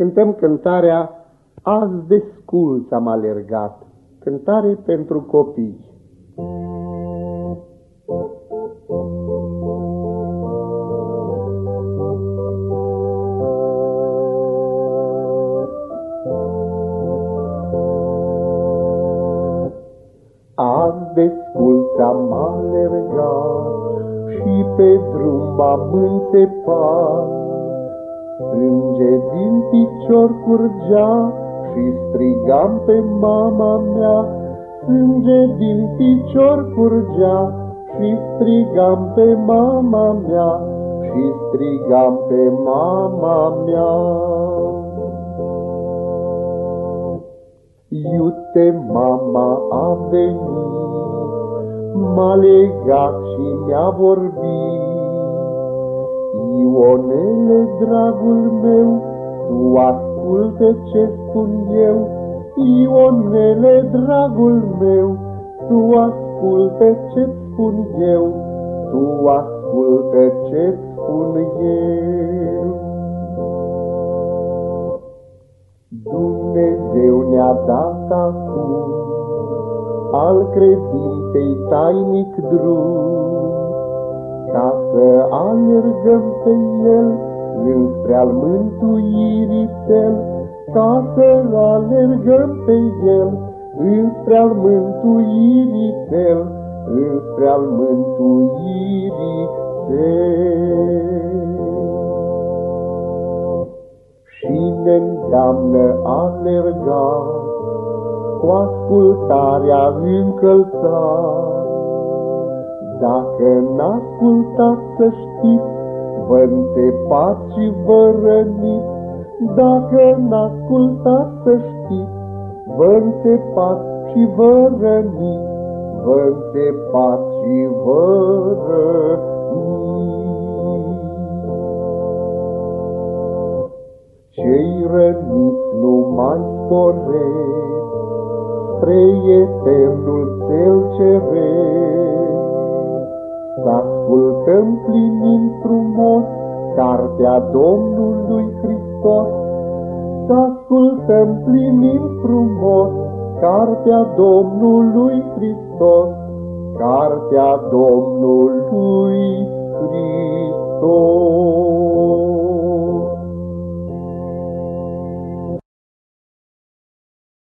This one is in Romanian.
cântăm cântarea Azi de sculț am alergat, cântare pentru copii. Azi de sculț am alergat și pe drum am înțepat, Sânge din picior curgea și strigam pe mama mea. Sânge din picior curgea și strigam pe mama mea. Și strigam pe mama mea. Iute, mama a venit, m-a legat și mi-a vorbit. Ionele, dragul meu, tu asculte ce spun eu. Ionele, dragul meu, tu asculte ce spun eu. Tu asculte ce spun eu. Dumnezeu ne-a dat acum al credinței tainic drum, ca să alergăm pe el înspre al mântuirii cel, ca să alergăm pe el înspre al mântuirii cel, înspre al mântuirii cel. Și ne îndeamnă alergat cu ascultarea încălțat, dacă n-ascultați să știți, vă înțepați și vă răniți. Dacă n-ascultați să știți, vă înțepați și vă răniți. Vă înțepați și vă răniți. Cei răniți nu mai sporesc, spre eternul cel ceresc, să ascultăm plinind frumos Cartea Domnului Hristos. Să ascultăm plinind frumos Cartea Domnului Hristos. Cartea Domnului Hristos.